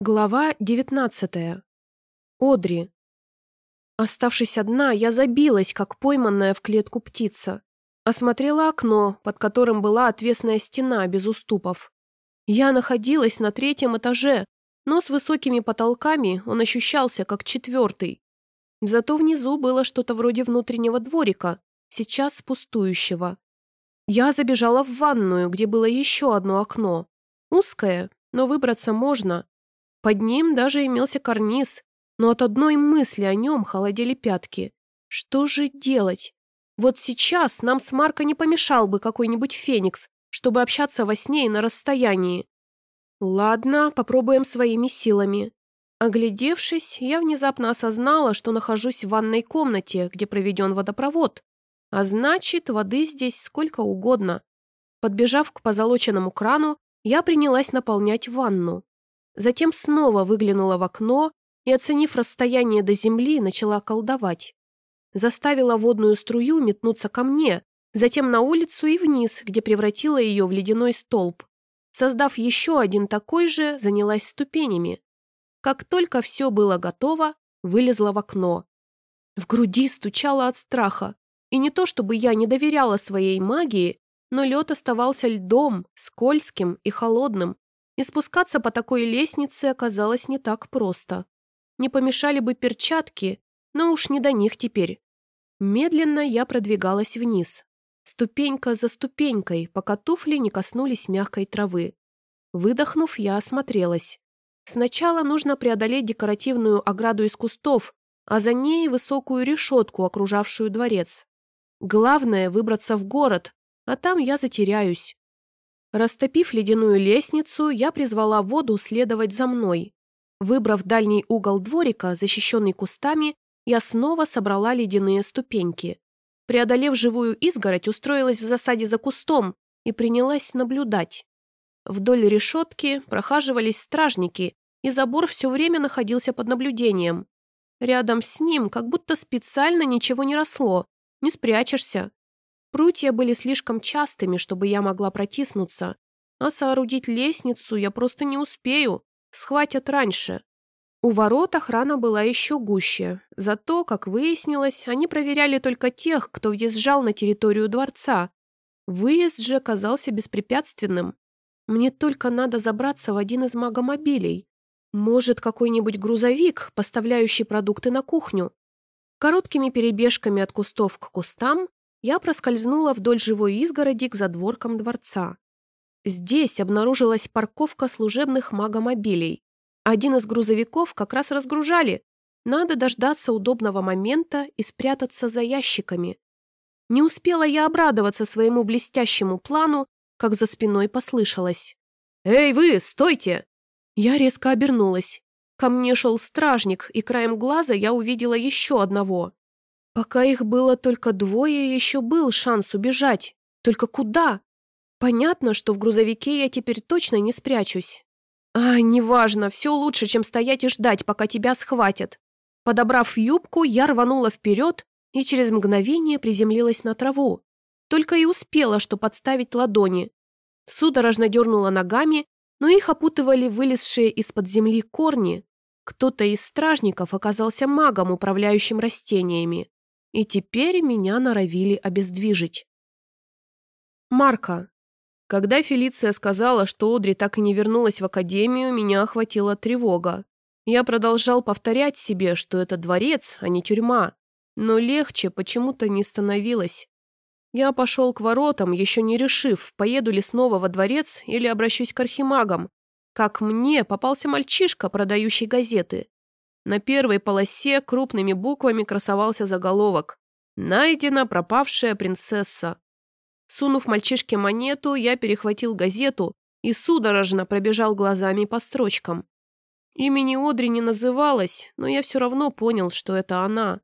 Глава девятнадцатая. Одри. Оставшись одна, я забилась, как пойманная в клетку птица. Осмотрела окно, под которым была отвесная стена без уступов. Я находилась на третьем этаже, но с высокими потолками он ощущался как четвертый. Зато внизу было что-то вроде внутреннего дворика, сейчас пустующего. Я забежала в ванную, где было еще одно окно. Узкое, но выбраться можно, под ним даже имелся карниз, но от одной мысли о нем холодели пятки. Что же делать? Вот сейчас нам с Марко не помешал бы какой-нибудь феникс, чтобы общаться во сне и на расстоянии. Ладно, попробуем своими силами. Оглядевшись, я внезапно осознала, что нахожусь в ванной комнате, где проведен водопровод. А значит, воды здесь сколько угодно. Подбежав к позолоченному крану, я принялась наполнять ванну. Затем снова выглянула в окно и, оценив расстояние до земли, начала колдовать. Заставила водную струю метнуться ко мне, затем на улицу и вниз, где превратила ее в ледяной столб. Создав еще один такой же, занялась ступенями. Как только все было готово, вылезла в окно. В груди стучало от страха. И не то, чтобы я не доверяла своей магии, но лед оставался льдом, скользким и холодным, и спускаться по такой лестнице оказалось не так просто. Не помешали бы перчатки, но уж не до них теперь. Медленно я продвигалась вниз. Ступенька за ступенькой, пока туфли не коснулись мягкой травы. Выдохнув, я осмотрелась. Сначала нужно преодолеть декоративную ограду из кустов, а за ней высокую решетку, окружавшую дворец. Главное — выбраться в город, а там я затеряюсь. Растопив ледяную лестницу, я призвала воду следовать за мной. Выбрав дальний угол дворика, защищенный кустами, я снова собрала ледяные ступеньки. Преодолев живую изгородь, устроилась в засаде за кустом и принялась наблюдать. Вдоль решетки прохаживались стражники, и забор все время находился под наблюдением. Рядом с ним как будто специально ничего не росло, не спрячешься. Прутья были слишком частыми, чтобы я могла протиснуться, а соорудить лестницу я просто не успею, схватят раньше. У ворот охрана была еще гуще, зато, как выяснилось, они проверяли только тех, кто въезжал на территорию дворца. Выезд же казался беспрепятственным. Мне только надо забраться в один из магомобилей. Может, какой-нибудь грузовик, поставляющий продукты на кухню. Короткими перебежками от кустов к кустам я проскользнула вдоль живой изгороди к задворкам дворца. Здесь обнаружилась парковка служебных магомобилей. Один из грузовиков как раз разгружали. Надо дождаться удобного момента и спрятаться за ящиками. Не успела я обрадоваться своему блестящему плану, как за спиной послышалось. «Эй, вы, стойте!» Я резко обернулась. Ко мне шел стражник, и краем глаза я увидела еще одного. Пока их было только двое, еще был шанс убежать. Только куда? Понятно, что в грузовике я теперь точно не спрячусь. А, неважно, все лучше, чем стоять и ждать, пока тебя схватят. Подобрав юбку, я рванула вперед и через мгновение приземлилась на траву. Только и успела, что подставить ладони. Судорожно дернула ногами, но их опутывали вылезшие из-под земли корни. Кто-то из стражников оказался магом, управляющим растениями и теперь меня норовили обездвижить. Марка. Когда Фелиция сказала, что Одри так и не вернулась в академию, меня охватила тревога. Я продолжал повторять себе, что это дворец, а не тюрьма, но легче почему-то не становилось. Я пошел к воротам, еще не решив, поеду ли снова во дворец или обращусь к архимагам. Как мне попался мальчишка, продающий газеты. На первой полосе крупными буквами красовался заголовок «Найдена пропавшая принцесса». Сунув мальчишке монету, я перехватил газету и судорожно пробежал глазами по строчкам. Имени Одри не называлось, но я все равно понял, что это она.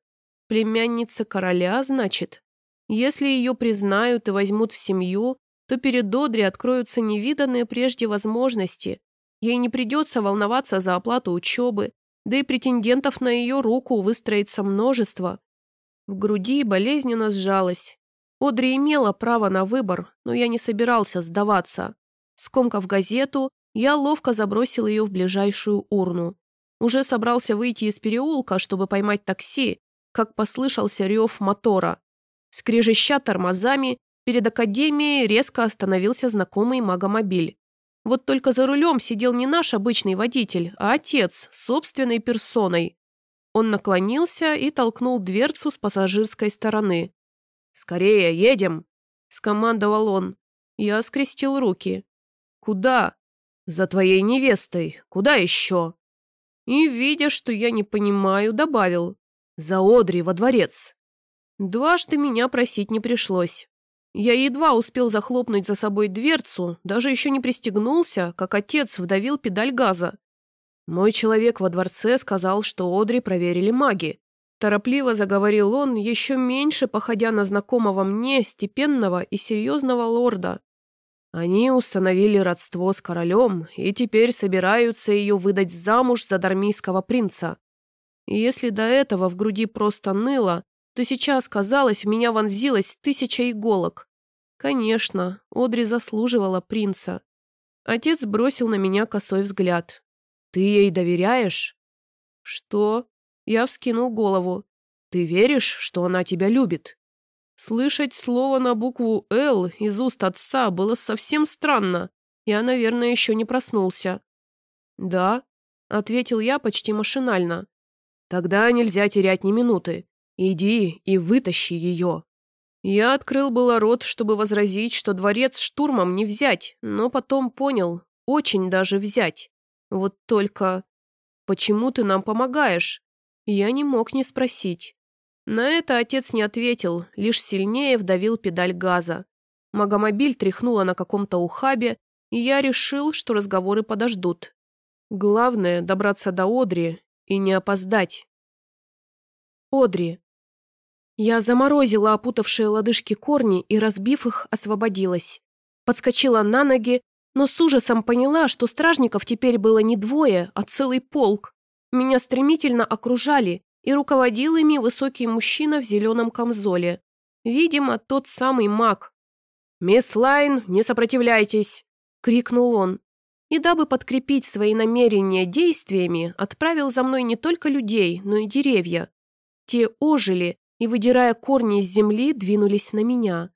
Племянница короля, значит. Если ее признают и возьмут в семью, то перед Одри откроются невиданные прежде возможности. Ей не придется волноваться за оплату учебы, да и претендентов на ее руку выстроится множество. В груди болезненно сжалась. Одри имела право на выбор, но я не собирался сдаваться. Скомкав газету, Я ловко забросил ее в ближайшую урну. Уже собрался выйти из переулка, чтобы поймать такси, как послышался рев мотора. Скрежеща тормозами, перед академией резко остановился знакомый магомобиль. Вот только за рулем сидел не наш обычный водитель, а отец, собственной персоной. Он наклонился и толкнул дверцу с пассажирской стороны. «Скорее, едем!» – скомандовал он. Я скрестил руки. «Куда?» «За твоей невестой. Куда еще?» И, видя, что я не понимаю, добавил. «За Одри во дворец». Дважды меня просить не пришлось. Я едва успел захлопнуть за собой дверцу, даже еще не пристегнулся, как отец вдавил педаль газа. Мой человек во дворце сказал, что Одри проверили маги. Торопливо заговорил он, еще меньше походя на знакомого мне, степенного и серьезного лорда. Они установили родство с королем и теперь собираются ее выдать замуж за дармийского принца. И если до этого в груди просто ныло, то сейчас, казалось, в меня вонзилась тысяча иголок. Конечно, Одри заслуживала принца. Отец бросил на меня косой взгляд. «Ты ей доверяешь?» «Что?» Я вскинул голову. «Ты веришь, что она тебя любит?» Слышать слово на букву «Л» из уст отца было совсем странно. Я, наверное, еще не проснулся. «Да», — ответил я почти машинально. «Тогда нельзя терять ни минуты. Иди и вытащи ее». Я открыл было рот, чтобы возразить, что дворец штурмом не взять, но потом понял, очень даже взять. Вот только... «Почему ты нам помогаешь?» Я не мог не спросить. На это отец не ответил, лишь сильнее вдавил педаль газа. Магомобиль тряхнула на каком-то ухабе, и я решил, что разговоры подождут. Главное — добраться до Одри и не опоздать. Одри. Я заморозила опутавшие лодыжки корни и, разбив их, освободилась. Подскочила на ноги, но с ужасом поняла, что стражников теперь было не двое, а целый полк. Меня стремительно окружали, и руководил ими высокий мужчина в зеленом камзоле. Видимо, тот самый маг. «Мисс Лайн, не сопротивляйтесь!» — крикнул он. И дабы подкрепить свои намерения действиями, отправил за мной не только людей, но и деревья. Те ожили и, выдирая корни из земли, двинулись на меня.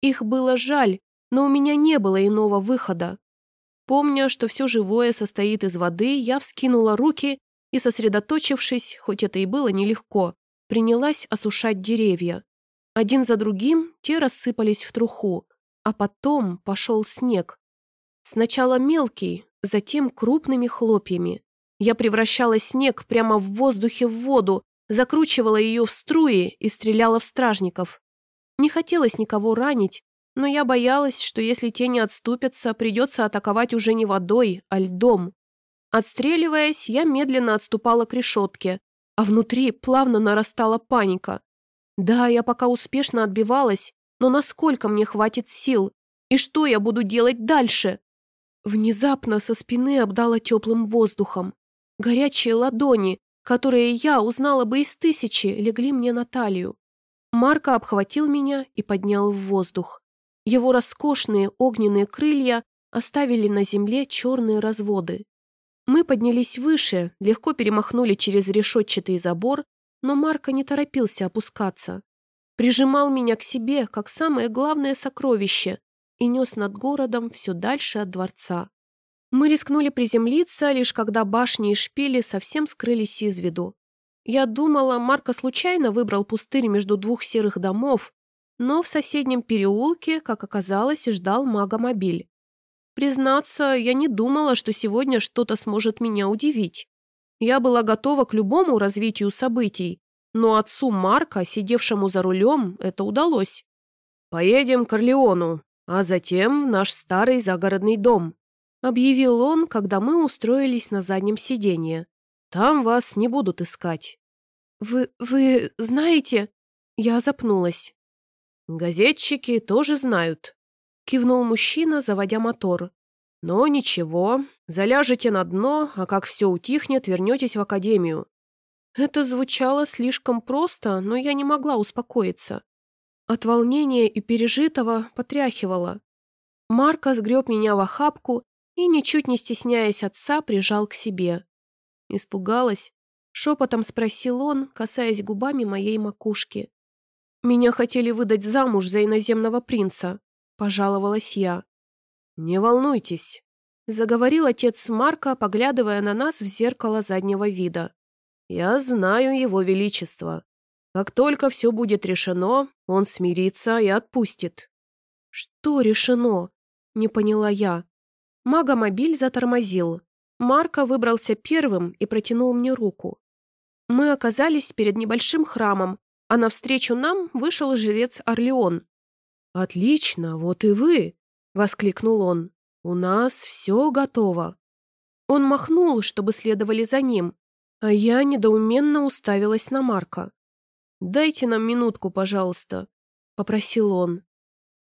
Их было жаль, но у меня не было иного выхода. Помня, что все живое состоит из воды, я вскинула руки и, сосредоточившись, хоть это и было нелегко, принялась осушать деревья. Один за другим те рассыпались в труху, а потом пошел снег. Сначала мелкий, затем крупными хлопьями. Я превращала снег прямо в воздухе в воду, закручивала ее в струи и стреляла в стражников. Не хотелось никого ранить, но я боялась, что если те не отступятся, придется атаковать уже не водой, а льдом. Отстреливаясь, я медленно отступала к решетке, а внутри плавно нарастала паника. Да, я пока успешно отбивалась, но насколько мне хватит сил? И что я буду делать дальше? Внезапно со спины обдала теплым воздухом. Горячие ладони, которые я узнала бы из тысячи, легли мне на талию. Марко обхватил меня и поднял в воздух. Его роскошные огненные крылья оставили на земле черные разводы. Мы поднялись выше, легко перемахнули через решетчатый забор, но Марко не торопился опускаться. Прижимал меня к себе, как самое главное сокровище, и нес над городом все дальше от дворца. Мы рискнули приземлиться, лишь когда башни и шпили совсем скрылись из виду. Я думала, Марко случайно выбрал пустырь между двух серых домов, но в соседнем переулке, как оказалось, ждал магомобиль. Признаться, я не думала, что сегодня что-то сможет меня удивить. Я была готова к любому развитию событий, но отцу Марка, сидевшему за рулем, это удалось. «Поедем к Орлеону, а затем в наш старый загородный дом», объявил он, когда мы устроились на заднем сиденье. «Там вас не будут искать». «Вы... вы знаете...» Я запнулась. «Газетчики тоже знают. — кивнул мужчина, заводя мотор. «Но ничего, заляжете на дно, а как все утихнет, вернетесь в академию». Это звучало слишком просто, но я не могла успокоиться. От волнения и пережитого потряхивала. Марка сгреб меня в охапку и, ничуть не стесняясь отца, прижал к себе. Испугалась? Шепотом спросил он, касаясь губами моей макушки. «Меня хотели выдать замуж за иноземного принца», — пожаловалась я. «Не волнуйтесь», — заговорил отец Марка, поглядывая на нас в зеркало заднего вида. «Я знаю его величество. Как только все будет решено, он смирится и отпустит». «Что решено?» — не поняла я. Магомобиль затормозил. Марко выбрался первым и протянул мне руку. Мы оказались перед небольшим храмом, а навстречу нам вышел жрец Орлеон. «Отлично, вот и вы!» — воскликнул он. «У нас все готово». Он махнул, чтобы следовали за ним, а я недоуменно уставилась на Марка. «Дайте нам минутку, пожалуйста», — попросил он.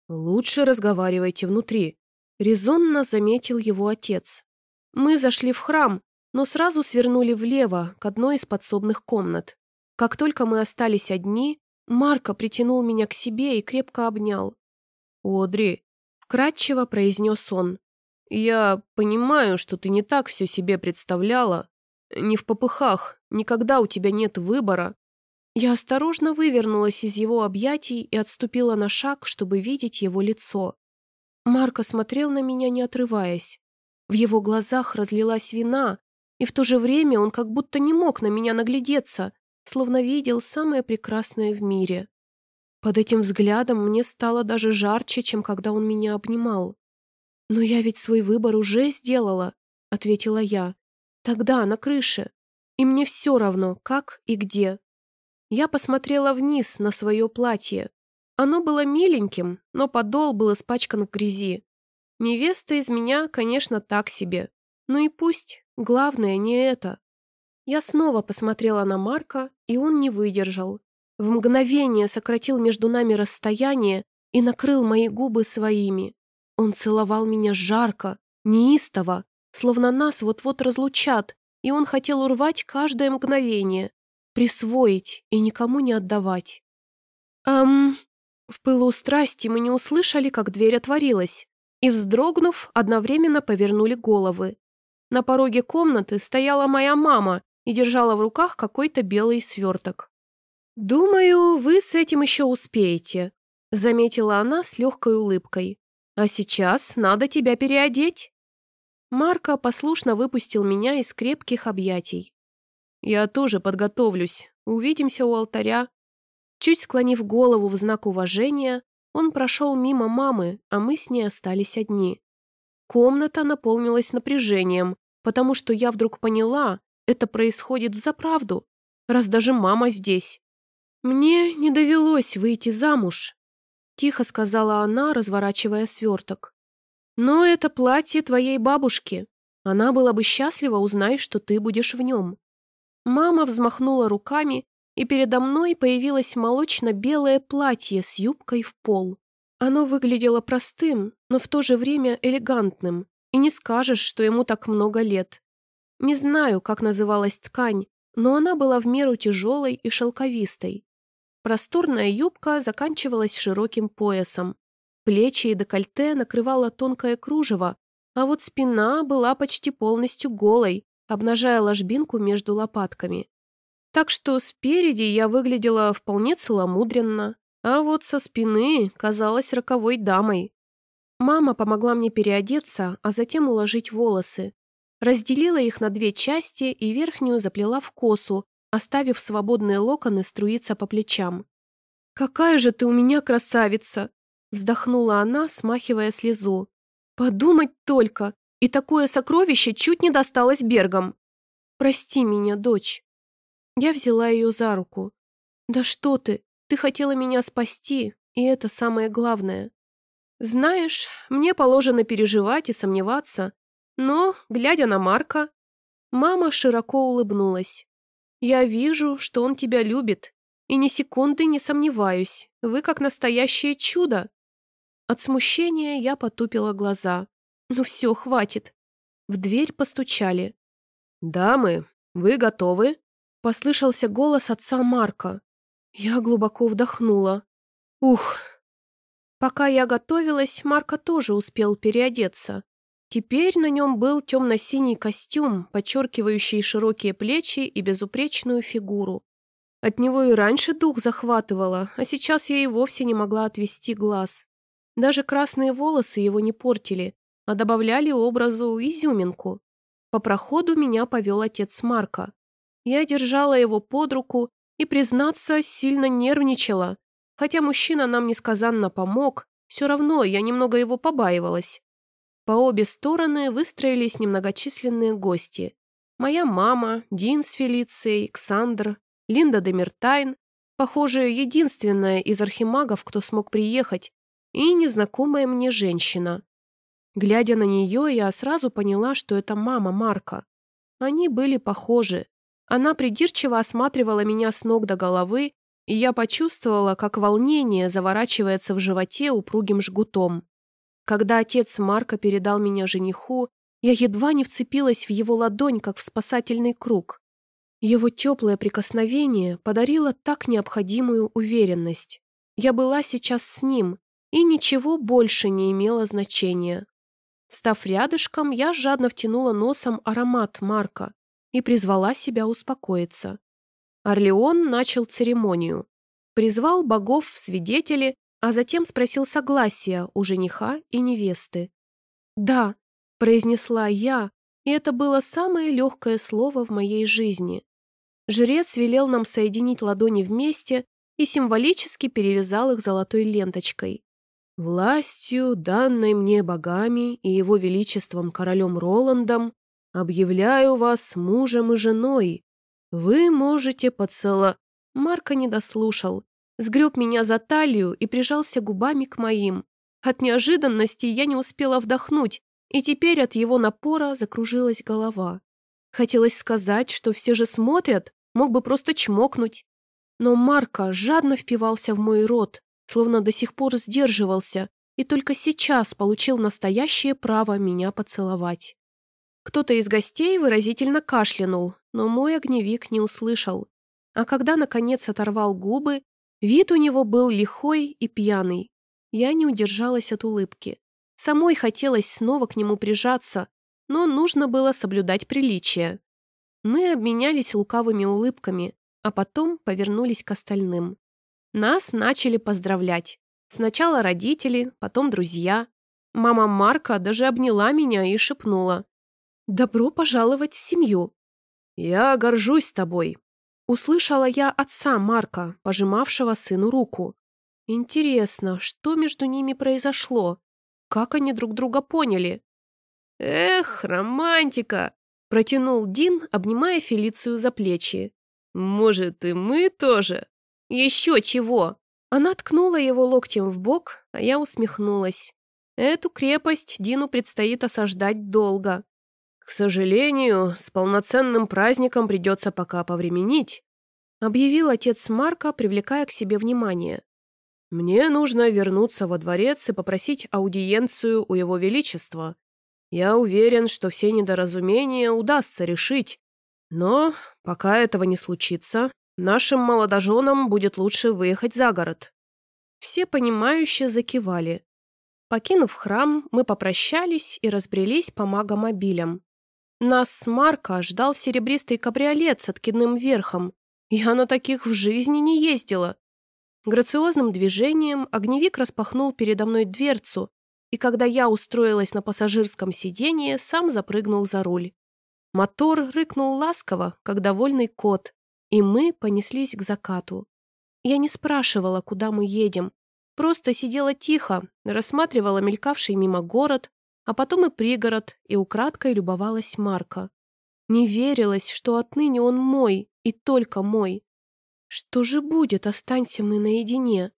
«Лучше разговаривайте внутри», — резонно заметил его отец. Мы зашли в храм, но сразу свернули влево, к одной из подсобных комнат. Как только мы остались одни, Марко притянул меня к себе и крепко обнял. «Одри», — вкратчиво произнес он, — «я понимаю, что ты не так все себе представляла. Не в попыхах, никогда у тебя нет выбора». Я осторожно вывернулась из его объятий и отступила на шаг, чтобы видеть его лицо. Марко смотрел на меня, не отрываясь. В его глазах разлилась вина, и в то же время он как будто не мог на меня наглядеться, словно видел самое прекрасное в мире. Под этим взглядом мне стало даже жарче, чем когда он меня обнимал. «Но я ведь свой выбор уже сделала», — ответила я. «Тогда, на крыше. И мне все равно, как и где». Я посмотрела вниз на свое платье. Оно было миленьким, но подол был испачкан в грязи. Невеста из меня, конечно, так себе. Ну и пусть, главное не это. Я снова посмотрела на Марка, и он не выдержал. В мгновение сократил между нами расстояние и накрыл мои губы своими. Он целовал меня жарко, неистово, словно нас вот-вот разлучат, и он хотел урвать каждое мгновение, присвоить и никому не отдавать. Эм... В пылу страсти мы не услышали, как дверь отворилась, и, вздрогнув, одновременно повернули головы. На пороге комнаты стояла моя мама и держала в руках какой-то белый сверток. «Думаю, вы с этим еще успеете», — заметила она с легкой улыбкой. «А сейчас надо тебя переодеть». Марко послушно выпустил меня из крепких объятий. «Я тоже подготовлюсь. Увидимся у алтаря». Чуть склонив голову в знак уважения, он прошел мимо мамы, а мы с ней остались одни. Комната наполнилась напряжением, потому что я вдруг поняла, это происходит взаправду, раз даже мама здесь. «Мне не довелось выйти замуж», — тихо сказала она, разворачивая сверток. «Но это платье твоей бабушки. Она была бы счастлива, узнай, что ты будешь в нем». Мама взмахнула руками, и передо мной появилось молочно-белое платье с юбкой в пол. Оно выглядело простым, но в то же время элегантным, и не скажешь, что ему так много лет. Не знаю, как называлась ткань, но она была в меру тяжелой и шелковистой. Просторная юбка заканчивалась широким поясом. Плечи и декольте накрывало тонкое кружево, а вот спина была почти полностью голой, обнажая ложбинку между лопатками. Так что спереди я выглядела вполне целомудренно, а вот со спины казалась роковой дамой. Мама помогла мне переодеться, а затем уложить волосы. Разделила их на две части и верхнюю заплела в косу, оставив свободные локоны струиться по плечам. «Какая же ты у меня красавица!» Вздохнула она, смахивая слезу. «Подумать только! И такое сокровище чуть не досталось Бергам!» «Прости меня, дочь!» Я взяла ее за руку. «Да что ты! Ты хотела меня спасти, и это самое главное!» Знаешь, мне положено переживать и сомневаться, но, глядя на Марка, мама широко улыбнулась. Я вижу, что он тебя любит, и ни секунды не сомневаюсь, вы как настоящее чудо. От смущения я потупила глаза. Ну все, хватит. В дверь постучали. «Дамы, вы готовы?» Послышался голос отца Марка. Я глубоко вдохнула. Ух, Пока я готовилась, Марко тоже успел переодеться. Теперь на нем был темно-синий костюм, подчеркивающий широкие плечи и безупречную фигуру. От него и раньше дух захватывало, а сейчас я и вовсе не могла отвести глаз. Даже красные волосы его не портили, а добавляли образу изюминку. По проходу меня повел отец Марка. Я держала его под руку и, признаться, сильно нервничала. Хотя мужчина нам несказанно помог, все равно я немного его побаивалась. По обе стороны выстроились немногочисленные гости. Моя мама, Дин с Фелицией, Ксандр, Линда Демертайн, похоже, единственная из архимагов, кто смог приехать, и незнакомая мне женщина. Глядя на нее, я сразу поняла, что это мама Марка. Они были похожи. Она придирчиво осматривала меня с ног до головы, и я почувствовала, как волнение заворачивается в животе упругим жгутом. Когда отец Марка передал меня жениху, я едва не вцепилась в его ладонь, как в спасательный круг. Его теплое прикосновение подарило так необходимую уверенность. Я была сейчас с ним, и ничего больше не имело значения. Став рядышком, я жадно втянула носом аромат Марка и призвала себя успокоиться. Орлеон начал церемонию. Призвал богов в свидетели, а затем спросил согласия у жениха и невесты. «Да», — произнесла я, и это было самое легкое слово в моей жизни. Жрец велел нам соединить ладони вместе и символически перевязал их золотой ленточкой. Властью, данной мне богами и его величеством королем Роландом, объявляю вас мужем и женой. Вы можете поцеловать... Марка не дослушал, сгреб меня за талию и прижался губами к моим. От неожиданности я не успела вдохнуть, и теперь от его напора закружилась голова. Хотелось сказать, что все же смотрят, мог бы просто чмокнуть. Но Марка жадно впивался в мой рот, словно до сих пор сдерживался и только сейчас получил настоящее право меня поцеловать. Кто-то из гостей выразительно кашлянул, но мой огневик не услышал. А когда, наконец, оторвал губы, вид у него был лихой и пьяный. Я не удержалась от улыбки. Самой хотелось снова к нему прижаться, но нужно было соблюдать приличие. Мы обменялись лукавыми улыбками, а потом повернулись к остальным. Нас начали поздравлять. Сначала родители, потом друзья. Мама Марка даже обняла меня и шепнула. «Добро пожаловать в семью!» «Я горжусь тобой!» Услышала я отца Марка, пожимавшего сыну руку. Интересно, что между ними произошло? Как они друг друга поняли? «Эх, романтика!» – протянул Дин, обнимая Фелицию за плечи. «Может, и мы тоже?» «Еще чего!» Она ткнула его локтем в бок, а я усмехнулась. Эту крепость Дину предстоит осаждать долго. «К сожалению, с полноценным праздником придется пока повременить», объявил отец Марка, привлекая к себе внимание. «Мне нужно вернуться во дворец и попросить аудиенцию у его величества. Я уверен, что все недоразумения удастся решить, но пока этого не случится, Нашим молодоженам будет лучше выехать за город». Все понимающе закивали. Покинув храм, мы попрощались и разбрелись по магомобилям. Нас с Марка ждал серебристый кабриолет с откидным верхом. Я на таких в жизни не ездила. Грациозным движением огневик распахнул передо мной дверцу, и когда я устроилась на пассажирском сиденье, сам запрыгнул за руль. Мотор рыкнул ласково, как довольный кот, и мы понеслись к закату. Я не спрашивала, куда мы едем. Просто сидела тихо, рассматривала мелькавший мимо город, а потом и пригород, и украдкой любовалась Марка. Не верилось, что отныне он мой, и только мой. Что же будет, останься мы наедине?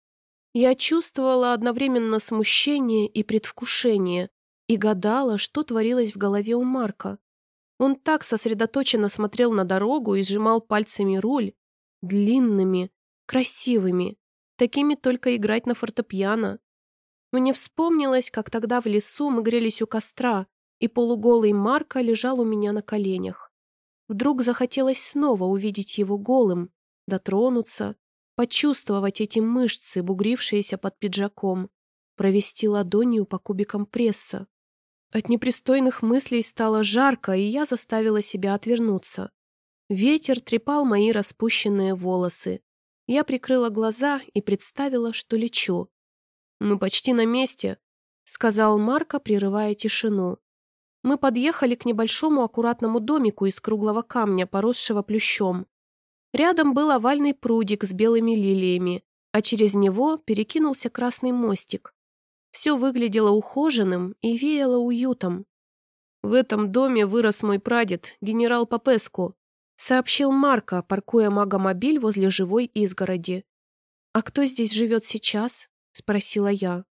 Я чувствовала одновременно смущение и предвкушение и гадала, что творилось в голове у Марка. Он так сосредоточенно смотрел на дорогу и сжимал пальцами руль. Длинными, красивыми. Такими только играть на фортепиано. Мне вспомнилось, как тогда в лесу мы грелись у костра, и полуголый Марка лежал у меня на коленях. Вдруг захотелось снова увидеть его голым, дотронуться, почувствовать эти мышцы, бугрившиеся под пиджаком, провести ладонью по кубикам пресса. От непристойных мыслей стало жарко, и я заставила себя отвернуться. Ветер трепал мои распущенные волосы. Я прикрыла глаза и представила, что лечу. «Мы почти на месте», — сказал Марко, прерывая тишину. Мы подъехали к небольшому аккуратному домику из круглого камня, поросшего плющом. Рядом был овальный прудик с белыми лилиями, а через него перекинулся красный мостик. Все выглядело ухоженным и веяло уютом. «В этом доме вырос мой прадед, генерал Попеску», сообщил Марко, паркуя магомобиль возле живой изгороди. «А кто здесь живет сейчас?» — спросила я.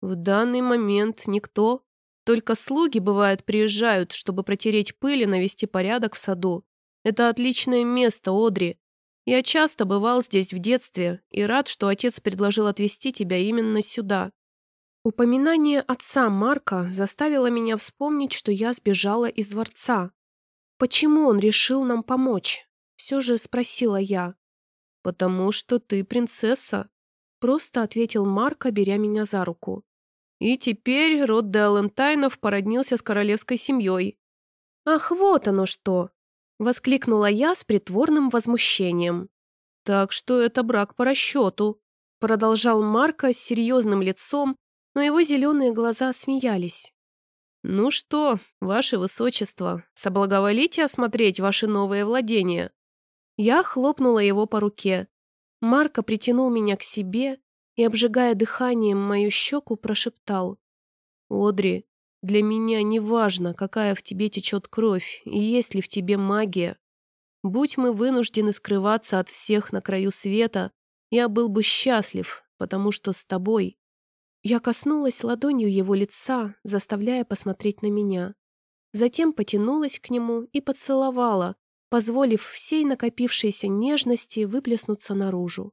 «В данный момент никто», только слуги, бывают, приезжают, чтобы протереть пыль и навести порядок в саду. Это отличное место, Одри. Я часто бывал здесь в детстве и рад, что отец предложил отвезти тебя именно сюда. Упоминание отца Марка заставило меня вспомнить, что я сбежала из дворца. Почему он решил нам помочь? Все же спросила я. «Потому что ты принцесса», — просто ответил Марка, беря меня за руку. И теперь род Делентайнов породнился с королевской семьей. «Ах, вот оно что!» — воскликнула я с притворным возмущением. «Так что это брак по расчету», — продолжал Марко с серьезным лицом, но его зеленые глаза смеялись. «Ну что, ваше высочество, соблаговолите осмотреть ваши новые владения?» Я хлопнула его по руке. Марко притянул меня к себе, и, обжигая дыханием мою щеку, прошептал. «Одри, для меня не важно, какая в тебе течет кровь и есть ли в тебе магия. Будь мы вынуждены скрываться от всех на краю света, я был бы счастлив, потому что с тобой...» Я коснулась ладонью его лица, заставляя посмотреть на меня. Затем потянулась к нему и поцеловала, позволив всей накопившейся нежности выплеснуться наружу.